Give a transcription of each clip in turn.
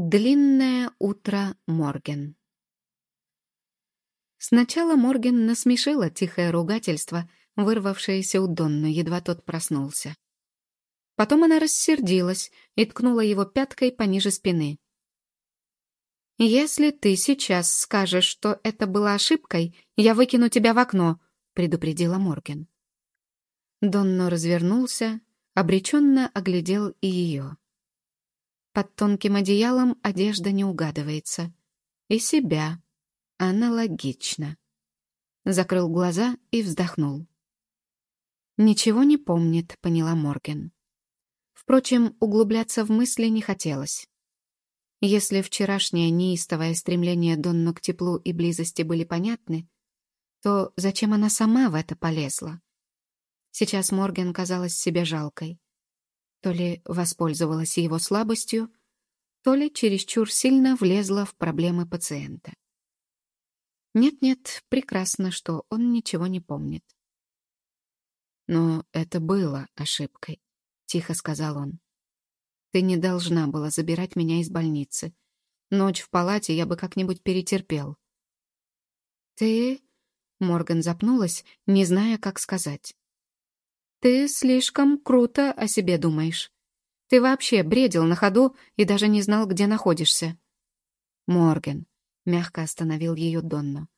Длинное утро Морген Сначала Морген насмешила тихое ругательство, вырвавшееся у Донно, едва тот проснулся. Потом она рассердилась и ткнула его пяткой пониже спины. «Если ты сейчас скажешь, что это было ошибкой, я выкину тебя в окно», — предупредила Морген. Донно развернулся, обреченно оглядел и ее. Под тонким одеялом одежда не угадывается. И себя. Аналогично. Закрыл глаза и вздохнул. «Ничего не помнит», — поняла Морген. Впрочем, углубляться в мысли не хотелось. Если вчерашнее неистовое стремление Донну к теплу и близости были понятны, то зачем она сама в это полезла? Сейчас Морген казалась себе жалкой. То ли воспользовалась его слабостью, то ли чересчур сильно влезла в проблемы пациента. Нет-нет, прекрасно, что он ничего не помнит. «Но это было ошибкой», — тихо сказал он. «Ты не должна была забирать меня из больницы. Ночь в палате я бы как-нибудь перетерпел». «Ты...» — Морган запнулась, не зная, как сказать. «Ты слишком круто о себе думаешь. Ты вообще бредил на ходу и даже не знал, где находишься». «Морген», — мягко остановил ее Донно.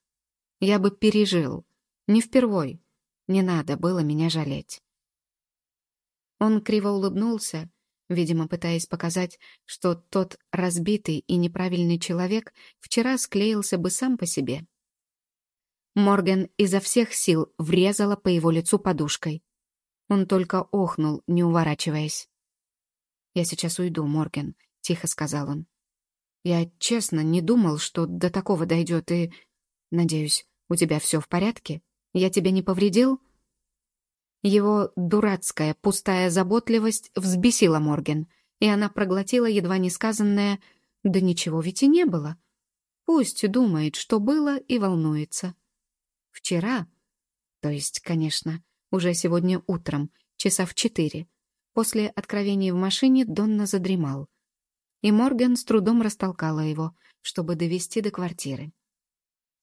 «Я бы пережил. Не впервой. Не надо было меня жалеть». Он криво улыбнулся, видимо, пытаясь показать, что тот разбитый и неправильный человек вчера склеился бы сам по себе. Морген изо всех сил врезала по его лицу подушкой. Он только охнул, не уворачиваясь. «Я сейчас уйду, Морген», — тихо сказал он. «Я честно не думал, что до такого дойдет, и... Надеюсь, у тебя все в порядке? Я тебя не повредил?» Его дурацкая, пустая заботливость взбесила Морген, и она проглотила едва не сказанное «Да ничего ведь и не было». Пусть думает, что было, и волнуется. Вчера, то есть, конечно, уже сегодня утром, часа в четыре. После откровений в машине Донна задремал. И Морган с трудом растолкала его, чтобы довести до квартиры.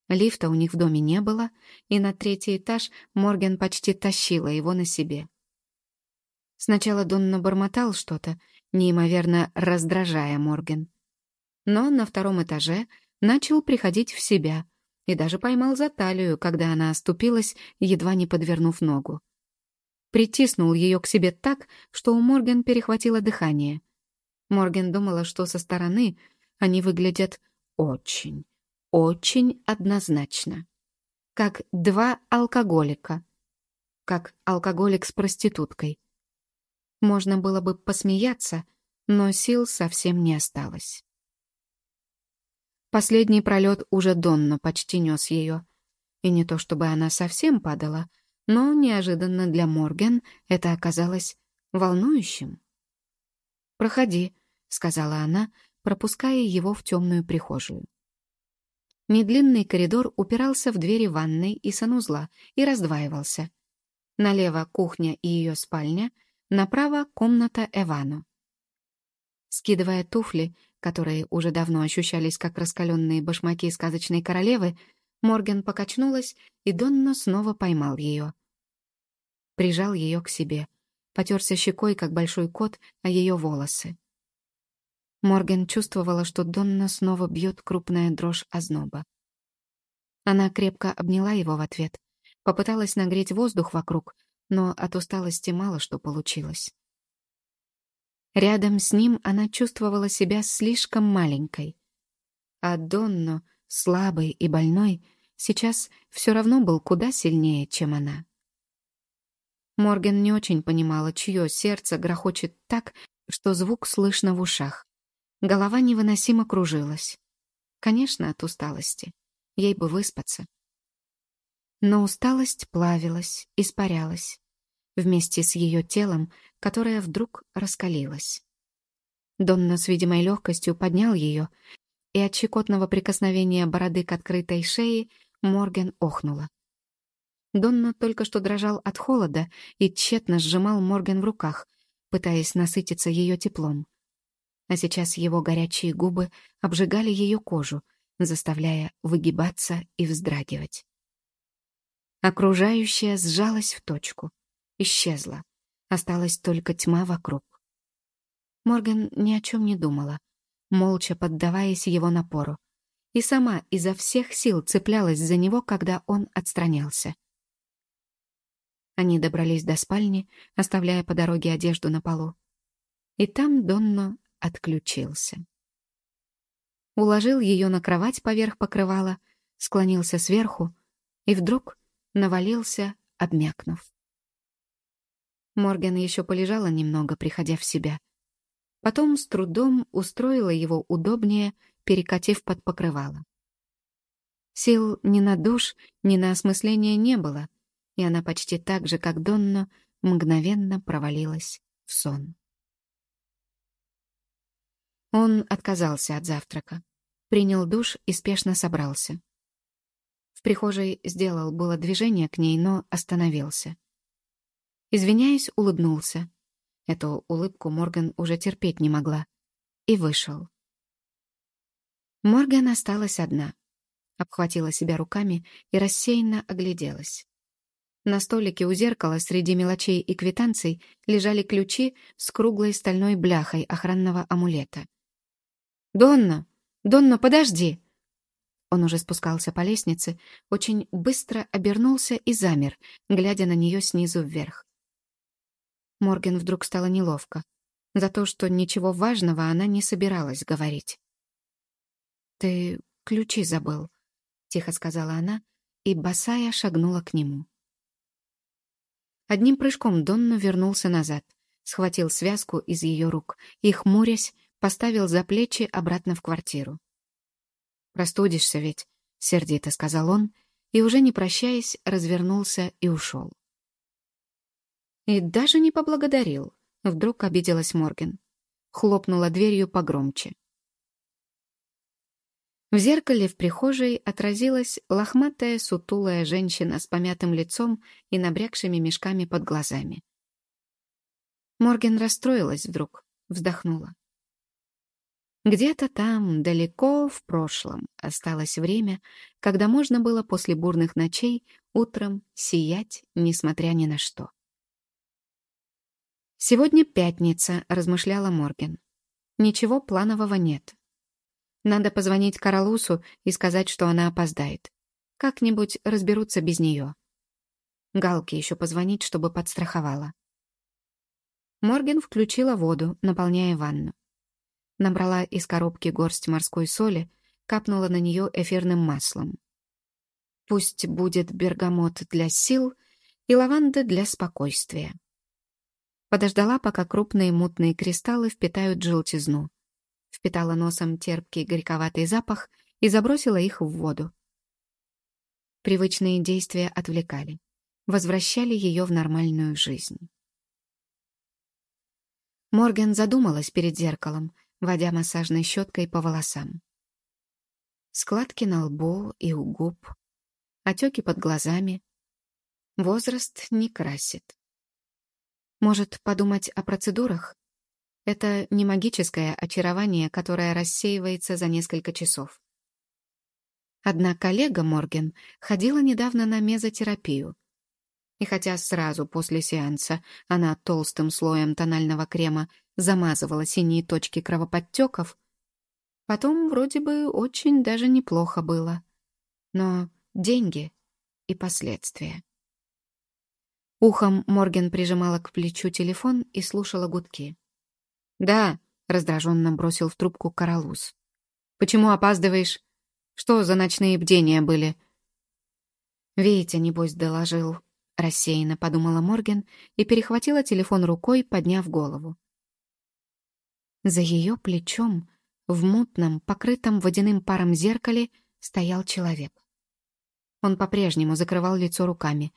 Лифта у них в доме не было, и на третий этаж Морган почти тащила его на себе. Сначала Донна бормотал что-то, неимоверно раздражая Морган. Но на втором этаже начал приходить в себя — и даже поймал за талию, когда она оступилась, едва не подвернув ногу. Притиснул ее к себе так, что у Морген перехватило дыхание. Морген думала, что со стороны они выглядят очень, очень однозначно. Как два алкоголика. Как алкоголик с проституткой. Можно было бы посмеяться, но сил совсем не осталось. Последний пролет уже Донно почти нес ее. И не то чтобы она совсем падала, но неожиданно для Морген это оказалось волнующим. «Проходи», — сказала она, пропуская его в темную прихожую. Недлинный коридор упирался в двери ванной и санузла и раздваивался. Налево кухня и ее спальня, направо комната Эвану. Скидывая туфли, которые уже давно ощущались как раскаленные башмаки сказочной королевы, Морген покачнулась, и Донно снова поймал ее. Прижал ее к себе, потерся щекой, как большой кот, о ее волосы. Морген чувствовала, что Донна снова бьет крупная дрожь озноба. Она крепко обняла его в ответ, попыталась нагреть воздух вокруг, но от усталости мало что получилось. Рядом с ним она чувствовала себя слишком маленькой. А Донно, слабый и больной, сейчас все равно был куда сильнее, чем она. Морген не очень понимала, чье сердце грохочет так, что звук слышно в ушах. Голова невыносимо кружилась. Конечно, от усталости. Ей бы выспаться. Но усталость плавилась, испарялась вместе с ее телом, которое вдруг раскалилось. Донна с видимой легкостью поднял ее, и от щекотного прикосновения бороды к открытой шее Морген охнула. Донна только что дрожал от холода и тщетно сжимал Морген в руках, пытаясь насытиться ее теплом. а сейчас его горячие губы обжигали ее кожу, заставляя выгибаться и вздрагивать. Окружающее сжалось в точку, исчезло, осталась только тьма вокруг. Морган ни о чем не думала, молча поддаваясь его напору, и сама изо всех сил цеплялась за него, когда он отстранялся. Они добрались до спальни, оставляя по дороге одежду на полу. И там Донно отключился. Уложил ее на кровать поверх покрывала, склонился сверху и вдруг навалился, обмякнув. Морган еще полежала немного, приходя в себя. Потом с трудом устроила его удобнее, перекатив под покрывало. Сил ни на душ, ни на осмысление не было, и она почти так же, как Донно, мгновенно провалилась в сон. Он отказался от завтрака, принял душ и спешно собрался. В прихожей сделал было движение к ней, но остановился. Извиняясь, улыбнулся. Эту улыбку Морган уже терпеть не могла. И вышел. Морган осталась одна. Обхватила себя руками и рассеянно огляделась. На столике у зеркала среди мелочей и квитанций лежали ключи с круглой стальной бляхой охранного амулета. «Донна! Донна, подожди!» Он уже спускался по лестнице, очень быстро обернулся и замер, глядя на нее снизу вверх. Морген вдруг стало неловко. За то, что ничего важного она не собиралась говорить. «Ты ключи забыл», — тихо сказала она, и босая шагнула к нему. Одним прыжком Донну вернулся назад, схватил связку из ее рук и, хмурясь, поставил за плечи обратно в квартиру. «Простудишься ведь», — сердито сказал он, и, уже не прощаясь, развернулся и ушел. И даже не поблагодарил, вдруг обиделась Морген. Хлопнула дверью погромче. В зеркале в прихожей отразилась лохматая сутулая женщина с помятым лицом и набрякшими мешками под глазами. Морген расстроилась вдруг, вздохнула. Где-то там, далеко в прошлом, осталось время, когда можно было после бурных ночей утром сиять, несмотря ни на что. «Сегодня пятница», — размышляла Морген. «Ничего планового нет. Надо позвонить Каралусу и сказать, что она опоздает. Как-нибудь разберутся без нее. Галке еще позвонить, чтобы подстраховала. Морген включила воду, наполняя ванну. Набрала из коробки горсть морской соли, капнула на нее эфирным маслом. Пусть будет бергамот для сил и лаванда для спокойствия. Подождала, пока крупные мутные кристаллы впитают желтизну впитала носом терпкий горьковатый запах и забросила их в воду. Привычные действия отвлекали, возвращали ее в нормальную жизнь. Морген задумалась перед зеркалом, водя массажной щеткой по волосам. Складки на лбу и у губ, отеки под глазами. Возраст не красит. Может, подумать о процедурах? Это не магическое очарование, которое рассеивается за несколько часов. Одна коллега Морген ходила недавно на мезотерапию. И хотя сразу после сеанса она толстым слоем тонального крема замазывала синие точки кровоподтеков, потом вроде бы очень даже неплохо было. Но деньги и последствия. Ухом Морген прижимала к плечу телефон и слушала гудки. «Да», — раздраженно бросил в трубку Каралус. «Почему опаздываешь? Что за ночные бдения были?» «Витя, небось, доложил», — рассеянно подумала Морген и перехватила телефон рукой, подняв голову. За ее плечом, в мутном, покрытом водяным паром зеркале, стоял человек. Он по-прежнему закрывал лицо руками,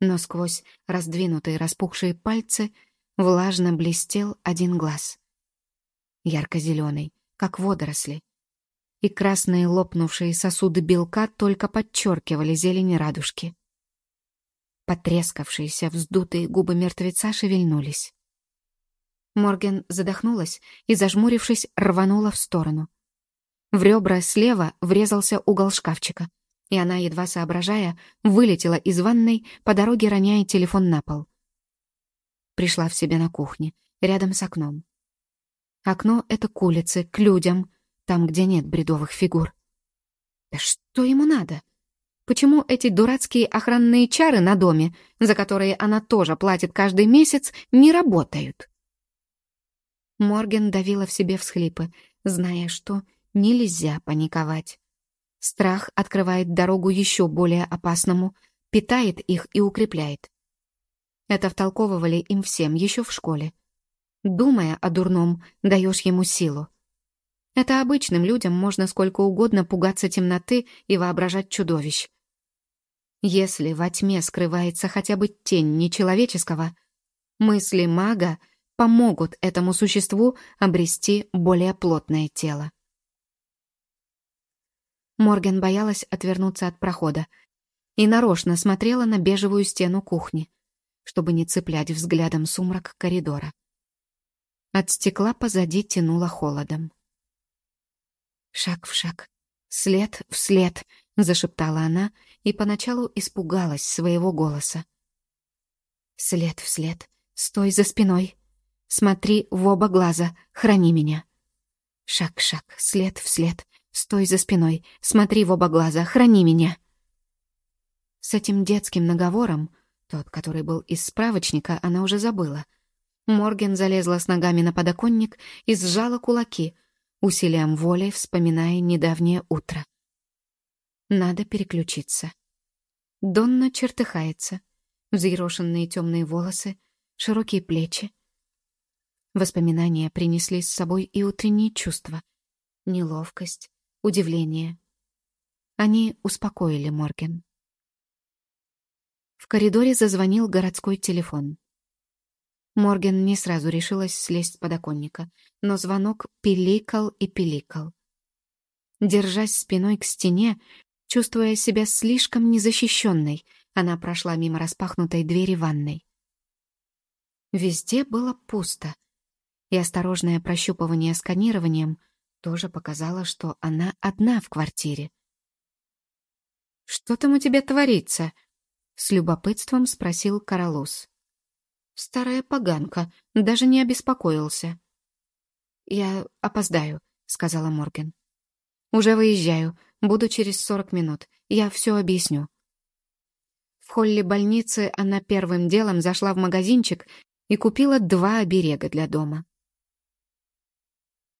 но сквозь раздвинутые распухшие пальцы влажно блестел один глаз ярко-зеленый, как водоросли. И красные лопнувшие сосуды белка только подчеркивали зелень радужки. Потрескавшиеся, вздутые губы мертвеца шевельнулись. Морген задохнулась и, зажмурившись, рванула в сторону. В ребра слева врезался угол шкафчика, и она, едва соображая, вылетела из ванной, по дороге роняя телефон на пол. Пришла в себя на кухне, рядом с окном. Окно — это к улице, к людям, там, где нет бредовых фигур. Да что ему надо? Почему эти дурацкие охранные чары на доме, за которые она тоже платит каждый месяц, не работают? Морген давила в себе всхлипы, зная, что нельзя паниковать. Страх открывает дорогу еще более опасному, питает их и укрепляет. Это втолковывали им всем еще в школе. Думая о дурном, даешь ему силу. Это обычным людям можно сколько угодно пугаться темноты и воображать чудовищ. Если во тьме скрывается хотя бы тень нечеловеческого, мысли мага помогут этому существу обрести более плотное тело. Морген боялась отвернуться от прохода и нарочно смотрела на бежевую стену кухни, чтобы не цеплять взглядом сумрак коридора. От стекла позади тянуло холодом. Шаг в шаг, след в след, зашептала она и поначалу испугалась своего голоса. След в след, стой за спиной, смотри в оба глаза, храни меня. Шаг в шаг, след в след, стой за спиной, смотри в оба глаза, храни меня. С этим детским наговором, тот, который был из справочника, она уже забыла. Морген залезла с ногами на подоконник и сжала кулаки — усилием воли вспоминая недавнее утро. Надо переключиться. Донна чертыхается. Взъерошенные темные волосы, широкие плечи. Воспоминания принесли с собой и утренние чувства. Неловкость, удивление. Они успокоили Морген. В коридоре зазвонил городской телефон. Морген не сразу решилась слезть с подоконника, но звонок пиликал и пиликал. Держась спиной к стене, чувствуя себя слишком незащищенной, она прошла мимо распахнутой двери ванной. Везде было пусто, и осторожное прощупывание сканированием тоже показало, что она одна в квартире. «Что там у тебя творится?» — с любопытством спросил Каралус. Старая поганка, даже не обеспокоился. «Я опоздаю», — сказала Морген. «Уже выезжаю, буду через сорок минут. Я все объясню». В холле больницы она первым делом зашла в магазинчик и купила два оберега для дома.